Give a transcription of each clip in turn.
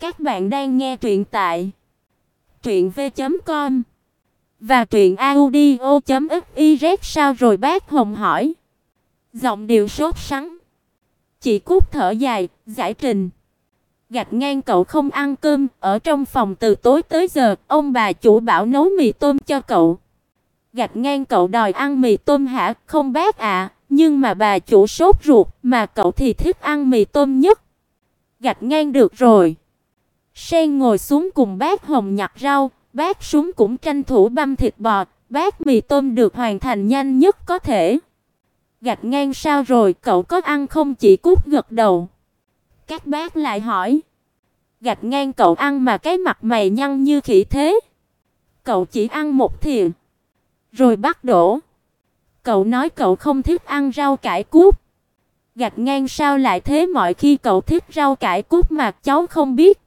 Các bạn đang nghe truyện tại truyện v.com và truyện audio.fiz sao rồi bác Hồng hỏi. Giọng điệu sốt sắng. Chị Cúc thở dài, giải trình. Gạch ngang cậu không ăn cơm, ở trong phòng từ tối tới giờ, ông bà chủ bảo nấu mì tôm cho cậu. Gạch ngang cậu đòi ăn mì tôm hả? Không bác ạ, nhưng mà bà chủ sốt ruột, mà cậu thì thích ăn mì tôm nhất. Gạch ngang được rồi. Sen ngồi xuống cùng bác Hồng nhặt rau, bác súng cũng tranh thủ băm thịt bò, bác mì tôm được hoàn thành nhanh nhất có thể. Gạch ngang sao rồi, cậu có ăn không chị Cúc gật đầu. Các bác lại hỏi. Gạch ngang cậu ăn mà cái mặt mày nhăn như khỉ thế. Cậu chỉ ăn một thìa. Rồi bắt đổ. Cậu nói cậu không thích ăn rau cải cút. Gạch ngang sao lại thế mọi khi cậu thích rau cải cút mà cháu không biết.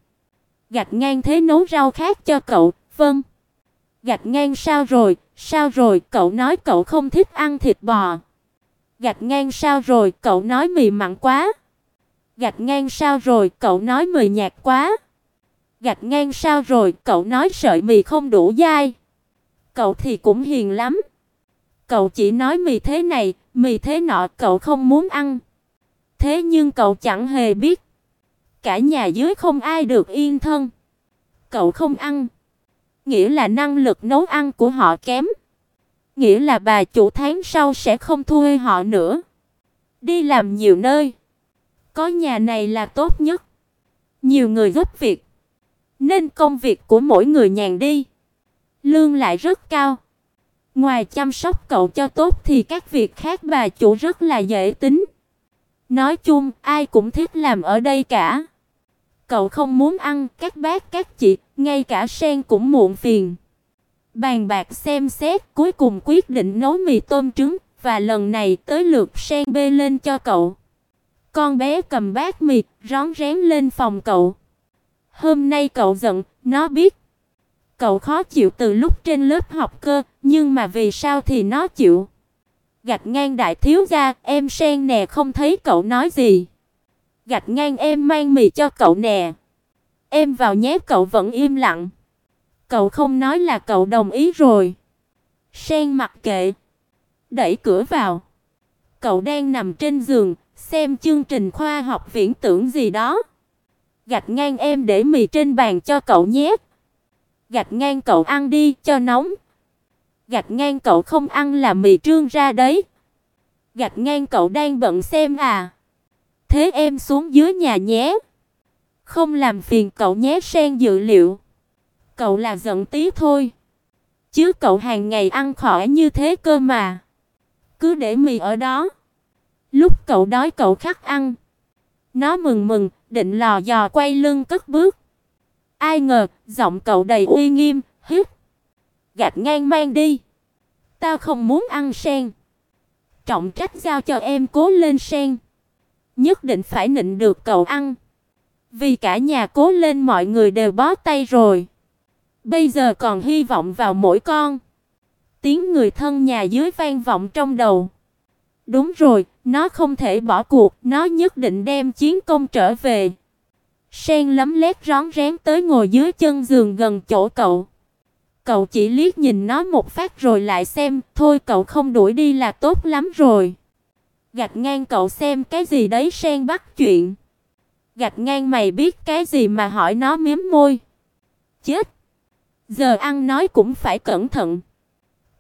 Gạch ngang thế nấu rau khác cho cậu, vâng. Gạch ngang sao rồi, sao rồi, cậu nói cậu không thích ăn thịt bò. Gạch ngang sao rồi, cậu nói mì mặn quá. Gạch ngang sao rồi, cậu nói mì nhạt quá. Gạch ngang sao rồi, cậu nói sợi mì không đủ dai. Cậu thì cũng hiền lắm. Cậu chỉ nói mì thế này, mì thế nọ, cậu không muốn ăn. Thế nhưng cậu chẳng hề biết, cả nhà dưới không ai được yên thân. Cậu không ăn, nghĩa là năng lực nấu ăn của họ kém, nghĩa là bà chủ tháng sau sẽ không thuê họ nữa. Đi làm nhiều nơi, có nhà này là tốt nhất. Nhiều người giúp việc, nên công việc của mỗi người nhàn đi, lương lại rất cao. Ngoài chăm sóc cậu cho tốt thì các việc khác bà chủ rất là dễ tính. Nói chung, ai cũng thích làm ở đây cả. Cậu không muốn ăn, các bác các chị, ngay cả sen cũng muộn phiền. Bàn bạc xem xét, cuối cùng quyết định nấu mì tôm trứng, và lần này tới lượt sen bê lên cho cậu. Con bé cầm bát mì, rón rén lên phòng cậu. Hôm nay cậu giận, nó biết. Cậu khó chịu từ lúc trên lớp học cơ, nhưng mà vì sao thì nó chịu. Gạch ngang đại thiếu gia, em sen nè không thấy cậu nói gì. Gạch ngang em mang mì cho cậu nè. Em vào nhé cậu vẫn im lặng. Cậu không nói là cậu đồng ý rồi. Sen mặc kệ. Đẩy cửa vào. Cậu đang nằm trên giường, xem chương trình khoa học viễn tưởng gì đó. Gạch ngang em để mì trên bàn cho cậu nhé. Gạch ngang cậu ăn đi cho nóng, Gạch ngang cậu không ăn là mì trương ra đấy. Gạch ngang cậu đang bận xem à. Thế em xuống dưới nhà nhé. Không làm phiền cậu nhé sen dự liệu. Cậu là giận tí thôi. Chứ cậu hàng ngày ăn khỏi như thế cơ mà. Cứ để mì ở đó. Lúc cậu đói cậu khắc ăn. Nó mừng mừng, định lò dò quay lưng cất bước. Ai ngờ, giọng cậu đầy uy nghiêm, hít gạch ngang mang đi. Tao không muốn ăn sen. Trọng trách giao cho em cố lên sen. Nhất định phải nịnh được cậu ăn. Vì cả nhà cố lên mọi người đều bó tay rồi. Bây giờ còn hy vọng vào mỗi con. Tiếng người thân nhà dưới vang vọng trong đầu. Đúng rồi, nó không thể bỏ cuộc, nó nhất định đem chiến công trở về. Sen lấm lét rón rén tới ngồi dưới chân giường gần chỗ cậu. Cậu chỉ liếc nhìn nó một phát rồi lại xem, thôi cậu không đuổi đi là tốt lắm rồi. Gạch ngang cậu xem cái gì đấy sen bắt chuyện. Gạch ngang mày biết cái gì mà hỏi nó miếm môi. Chết. Giờ ăn nói cũng phải cẩn thận.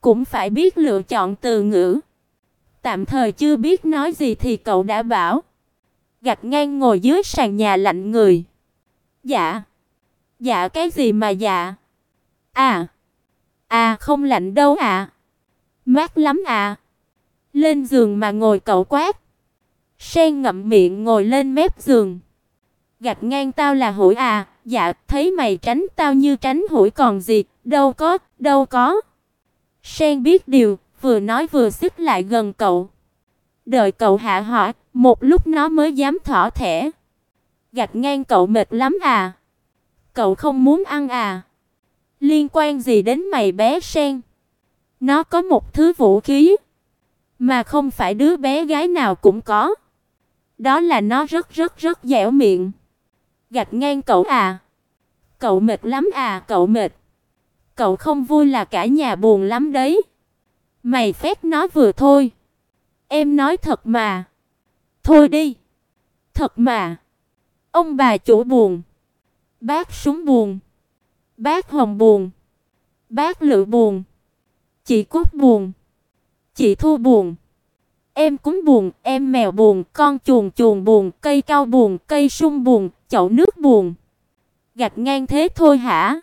Cũng phải biết lựa chọn từ ngữ. Tạm thời chưa biết nói gì thì cậu đã bảo. Gạch ngang ngồi dưới sàn nhà lạnh người. Dạ. Dạ cái gì mà dạ? À. À không lạnh đâu ạ. À. Mát lắm à. Lên giường mà ngồi cậu quát. Sen ngậm miệng ngồi lên mép giường. Gạch ngang tao là hủi à, dạ, thấy mày tránh tao như tránh hủi còn gì, đâu có, đâu có. Sen biết điều, vừa nói vừa xích lại gần cậu. Đợi cậu hạ hỏi, một lúc nó mới dám thỏ thẻ. Gạch ngang cậu mệt lắm à? Cậu không muốn ăn à? Liên quan gì đến mày bé sen? Nó có một thứ vũ khí mà không phải đứa bé gái nào cũng có. Đó là nó rất rất rất dẻo miệng. Gạch ngang cậu à. Cậu mệt lắm à, cậu mệt. Cậu không vui là cả nhà buồn lắm đấy. Mày phép nó vừa thôi. Em nói thật mà. Thôi đi. Thật mà. Ông bà chủ buồn. Bác súng buồn. Bác Hồng buồn. Bác Lự buồn. Chị Cúc buồn. Chị Thu buồn. Em cũng buồn, em mèo buồn, con chuồn chuồn buồn, cây cao buồn, cây sung buồn, chậu nước buồn. Gạch ngang thế thôi hả?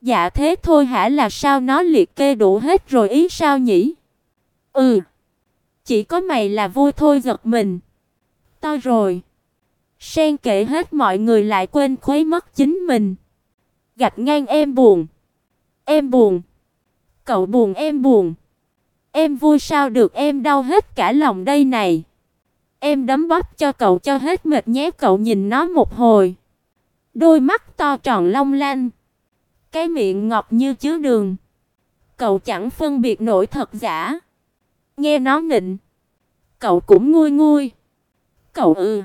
Dạ thế thôi hả là sao nó liệt kê đủ hết rồi ý sao nhỉ? Ừ. Chỉ có mày là vui thôi giật mình. To rồi. Sen kể hết mọi người lại quên khuấy mất chính mình. Gạch ngang em buồn. Em buồn. Cậu buồn em buồn. Em vui sao được em đau hết cả lòng đây này. Em đấm bóp cho cậu cho hết mệt nhé cậu nhìn nó một hồi. Đôi mắt to tròn long lanh. Cái miệng ngọt như chứa đường. Cậu chẳng phân biệt nổi thật giả. Nghe nó nịnh. Cậu cũng nguôi nguôi. Cậu ừ.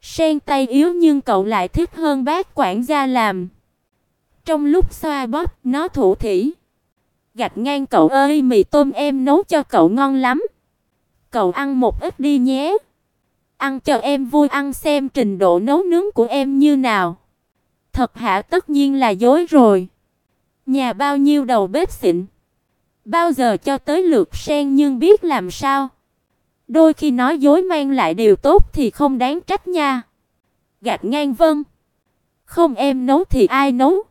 Sen tay yếu nhưng cậu lại thích hơn bác quản gia làm. Trong lúc xoa bóp, nó thủ thỉ. Gạch ngang cậu ơi, mì tôm em nấu cho cậu ngon lắm. Cậu ăn một ít đi nhé. Ăn cho em vui ăn xem trình độ nấu nướng của em như nào. Thật hả tất nhiên là dối rồi. Nhà bao nhiêu đầu bếp xịn. Bao giờ cho tới lượt sen nhưng biết làm sao. Đôi khi nói dối mang lại điều tốt thì không đáng trách nha. Gạt ngang vân. Không em nấu thì ai nấu?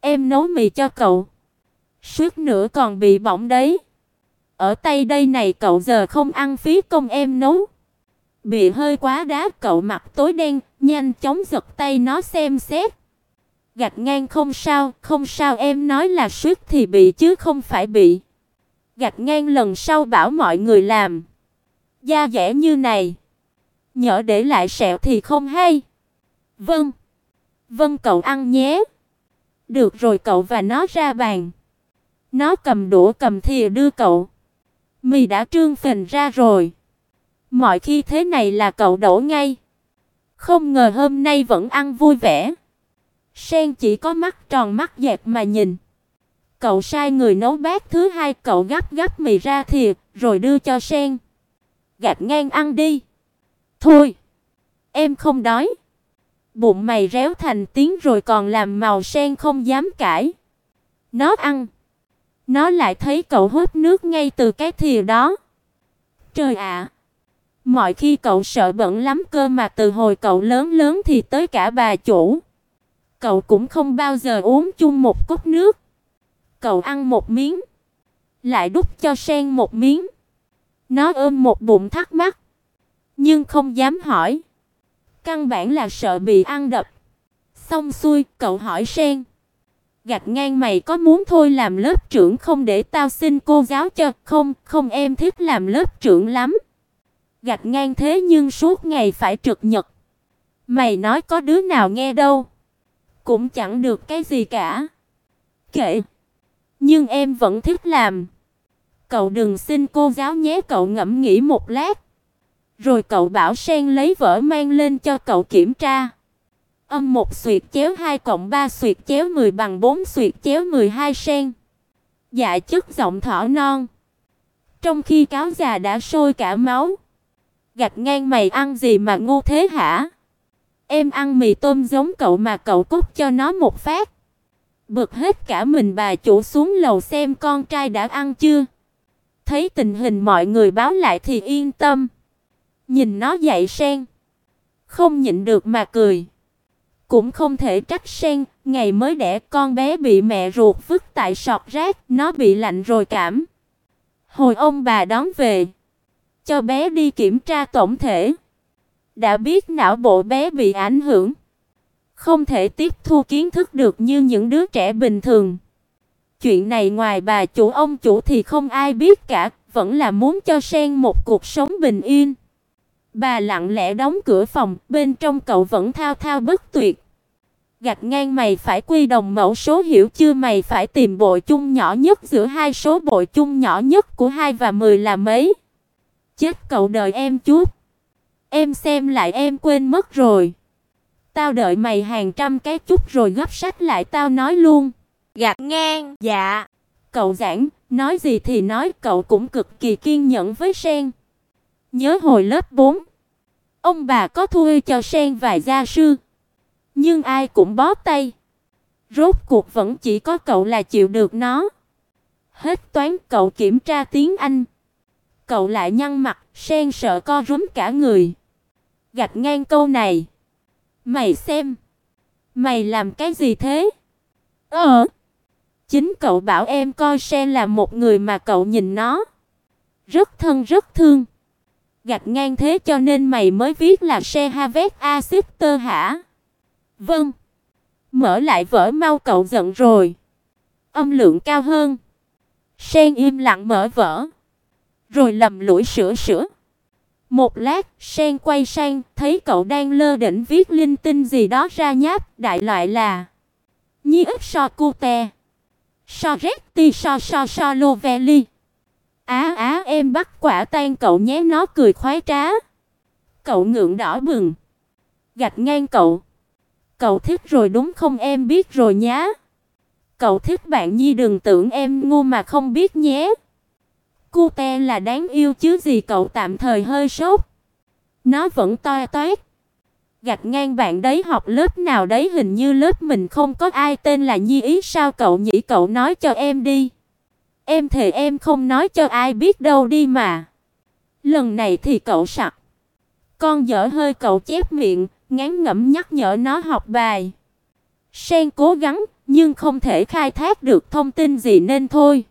Em nấu mì cho cậu suýt nữa còn bị bỏng đấy. Ở tay đây này cậu giờ không ăn phí công em nấu. Bị hơi quá đá cậu mặt tối đen, nhanh chóng giật tay nó xem xét. Gạch ngang không sao, không sao em nói là suýt thì bị chứ không phải bị. Gạch ngang lần sau bảo mọi người làm. Da dẻ như này. Nhỡ để lại sẹo thì không hay. Vâng. Vâng cậu ăn nhé. Được rồi cậu và nó ra bàn. Nó cầm đũa cầm thìa đưa cậu. Mì đã trương phình ra rồi. Mọi khi thế này là cậu đổ ngay. Không ngờ hôm nay vẫn ăn vui vẻ. Sen chỉ có mắt tròn mắt dẹt mà nhìn. Cậu sai người nấu bát thứ hai, cậu gấp gấp mì ra thìa, rồi đưa cho Sen. Gạt ngang ăn đi. Thôi, em không đói. Bụng mày réo thành tiếng rồi còn làm màu Sen không dám cãi. Nó ăn. Nó lại thấy cậu hút nước ngay từ cái thìa đó. Trời ạ! Mọi khi cậu sợ bẩn lắm cơ mà từ hồi cậu lớn lớn thì tới cả bà chủ. Cậu cũng không bao giờ uống chung một cốc nước. Cậu ăn một miếng, lại đút cho Sen một miếng. Nó ôm một bụng thắc mắc, nhưng không dám hỏi. Căn bản là sợ bị ăn đập. Xong xuôi, cậu hỏi Sen. Gạch ngang mày có muốn thôi làm lớp trưởng không để tao xin cô giáo cho, không, không em thích làm lớp trưởng lắm. Gạch ngang thế nhưng suốt ngày phải trực nhật. Mày nói có đứa nào nghe đâu. Cũng chẳng được cái gì cả. Kệ. Nhưng em vẫn thích làm. Cậu đừng xin cô giáo nhé cậu ngẫm nghĩ một lát. Rồi cậu bảo sen lấy vở mang lên cho cậu kiểm tra. Âm một xuyệt chéo 2 cộng 3 xuyệt chéo 10 bằng 4 xuyệt chéo 12 sen. Dạ chức giọng thỏ non. Trong khi cáo già đã sôi cả máu. Gạch ngang mày ăn gì mà ngu thế hả? Em ăn mì tôm giống cậu mà cậu cút cho nó một phát. Bực hết cả mình bà chủ xuống lầu xem con trai đã ăn chưa. Thấy tình hình mọi người báo lại thì yên tâm. Nhìn nó dậy sen. Không nhịn được mà cười. Cũng không thể trách sen, ngày mới đẻ con bé bị mẹ ruột vứt tại sọt rác, nó bị lạnh rồi cảm. Hồi ông bà đón về, cho bé đi kiểm tra tổng thể. Đã biết não bộ bé bị ảnh hưởng, không thể tiếp thu kiến thức được như những đứa trẻ bình thường. Chuyện này ngoài bà chủ ông chủ thì không ai biết cả, vẫn là muốn cho Sen một cuộc sống bình yên. Bà lặng lẽ đóng cửa phòng, bên trong cậu vẫn thao thao bất tuyệt. Gạch ngang mày phải quy đồng mẫu số hiểu chưa mày phải tìm bội chung nhỏ nhất giữa hai số bội chung nhỏ nhất của 2 và 10 là mấy? Chết cậu đợi em chút. Em xem lại em quên mất rồi. tao đợi mày hàng trăm cái chút rồi gấp sách lại tao nói luôn. Gạt ngang, dạ. Cậu giảng, nói gì thì nói, cậu cũng cực kỳ kiên nhẫn với Sen. Nhớ hồi lớp 4, ông bà có thuê cho Sen vài gia sư, nhưng ai cũng bó tay. Rốt cuộc vẫn chỉ có cậu là chịu được nó. Hết toán cậu kiểm tra tiếng Anh. Cậu lại nhăn mặt, Sen sợ co rúm cả người. Gạch ngang câu này. Mày xem. Mày làm cái gì thế? Ờ. Chính cậu bảo em coi Sen là một người mà cậu nhìn nó. Rất thân rất thương. Gạch ngang thế cho nên mày mới viết là xe Havet Asister hả? Vâng. Mở lại vở mau cậu giận rồi. Âm lượng cao hơn. Sen im lặng mở vở. Rồi lầm lũi sửa sửa. Một lát, Sen quay sang, thấy cậu đang lơ đỉnh viết linh tinh gì đó ra nháp, đại loại là Nhi ức so cute. So retti so so so lovely. Á á, em bắt quả tan cậu nhé, nó cười khoái trá. Cậu ngượng đỏ bừng. Gạch ngang cậu. Cậu thích rồi đúng không em biết rồi nhá. Cậu thích bạn Nhi đừng tưởng em ngu mà không biết nhé. Cute là đáng yêu chứ gì cậu tạm thời hơi sốt. Nó vẫn to toét. Gạch ngang bạn đấy học lớp nào đấy hình như lớp mình không có ai tên là Nhi ý, sao cậu nhỉ cậu nói cho em đi. Em thề em không nói cho ai biết đâu đi mà. Lần này thì cậu sặc. Con dở hơi cậu chép miệng, ngán ngẩm nhắc nhở nó học bài. Sen cố gắng, nhưng không thể khai thác được thông tin gì nên thôi.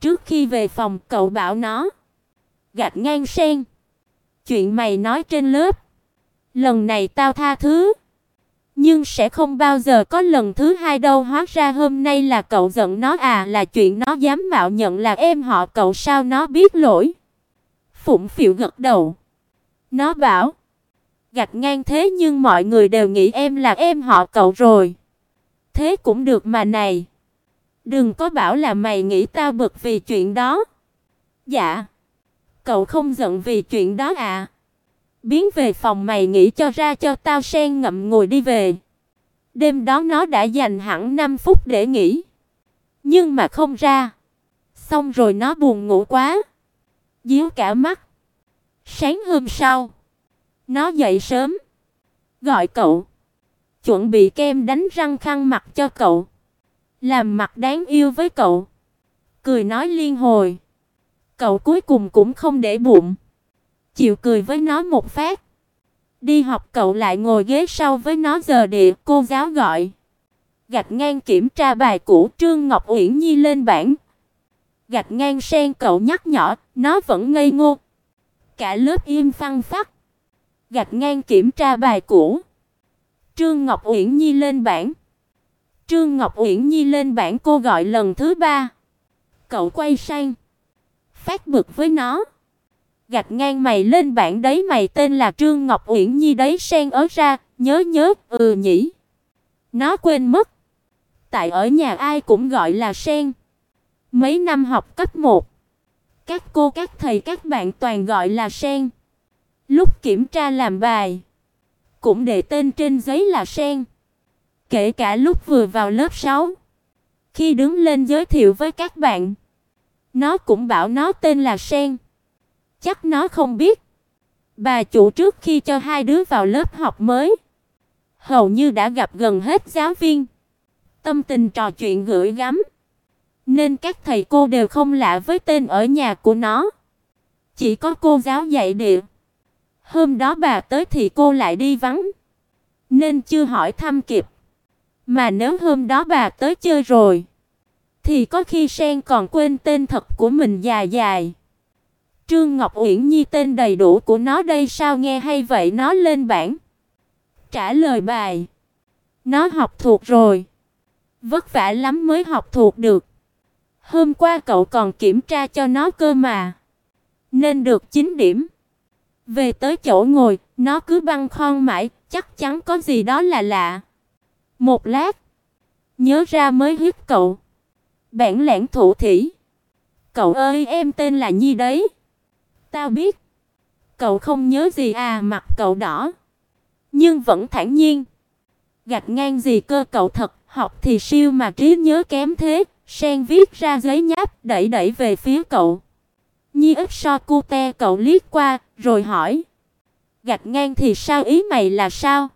Trước khi về phòng, cậu bảo nó gạch ngang Sen. Chuyện mày nói trên lớp, lần này tao tha thứ, nhưng sẽ không bao giờ có lần thứ hai đâu. Hóa ra hôm nay là cậu giận nó à, là chuyện nó dám mạo nhận là em họ cậu sao nó biết lỗi. Phụng Phịu gật đầu. Nó bảo gạch ngang thế nhưng mọi người đều nghĩ em là em họ cậu rồi. Thế cũng được mà này. Đừng có bảo là mày nghĩ tao bực vì chuyện đó. Dạ. Cậu không giận vì chuyện đó à? Biến về phòng mày nghĩ cho ra cho tao sen ngậm ngồi đi về. Đêm đó nó đã dành hẳn 5 phút để nghỉ. Nhưng mà không ra. Xong rồi nó buồn ngủ quá. Díu cả mắt. Sáng hôm sau, nó dậy sớm, gọi cậu, chuẩn bị kem đánh răng khăn mặt cho cậu, làm mặt đáng yêu với cậu. Cười nói liên hồi. Cậu cuối cùng cũng không để bụng, chịu cười với nó một phát. Đi học cậu lại ngồi ghế sau với nó giờ địa, cô giáo gọi. Gạch ngang kiểm tra bài cũ Trương Ngọc Uyển Nhi lên bảng. Gạch ngang sen cậu nhắc nhỏ, nó vẫn ngây ngô. Cả lớp im phăng phắc gạch ngang kiểm tra bài cũ. Trương Ngọc Uyển Nhi lên bảng. Trương Ngọc Uyển Nhi lên bảng cô gọi lần thứ ba. Cậu quay sang, phát bực với nó. Gạch ngang mày lên bảng đấy mày tên là Trương Ngọc Uyển Nhi đấy sen ớ ra, nhớ nhớ, ừ nhỉ. Nó quên mất. Tại ở nhà ai cũng gọi là sen. Mấy năm học cấp 1, các cô các thầy các bạn toàn gọi là sen. Lúc kiểm tra làm bài, cũng để tên trên giấy là Sen. Kể cả lúc vừa vào lớp 6, khi đứng lên giới thiệu với các bạn, nó cũng bảo nó tên là Sen. Chắc nó không biết. Bà chủ trước khi cho hai đứa vào lớp học mới, hầu như đã gặp gần hết giáo viên. Tâm tình trò chuyện gửi gắm, nên các thầy cô đều không lạ với tên ở nhà của nó. Chỉ có cô giáo dạy địa Hôm đó bà tới thì cô lại đi vắng, nên chưa hỏi thăm kịp. Mà nếu hôm đó bà tới chơi rồi, thì có khi Sen còn quên tên thật của mình dài dài. Trương Ngọc Uyển Nhi tên đầy đủ của nó đây sao nghe hay vậy nó lên bảng. Trả lời bài. Nó học thuộc rồi. Vất vả lắm mới học thuộc được. Hôm qua cậu còn kiểm tra cho nó cơ mà. Nên được 9 điểm. Về tới chỗ ngồi, nó cứ băng khon mãi, chắc chắn có gì đó là lạ. Một lát, nhớ ra mới hít cậu. Bản lãng thủ thỉ. Cậu ơi, em tên là Nhi đấy. Tao biết. Cậu không nhớ gì à, mặt cậu đỏ. nhưng vẫn thản nhiên. Gạch ngang gì cơ cậu thật, học thì siêu mà trí nhớ kém thế, sen viết ra giấy nháp, đẩy đẩy về phía cậu. Nhi ức so cu te cậu liếc qua, rồi hỏi. Gạch ngang thì sao ý mày là sao?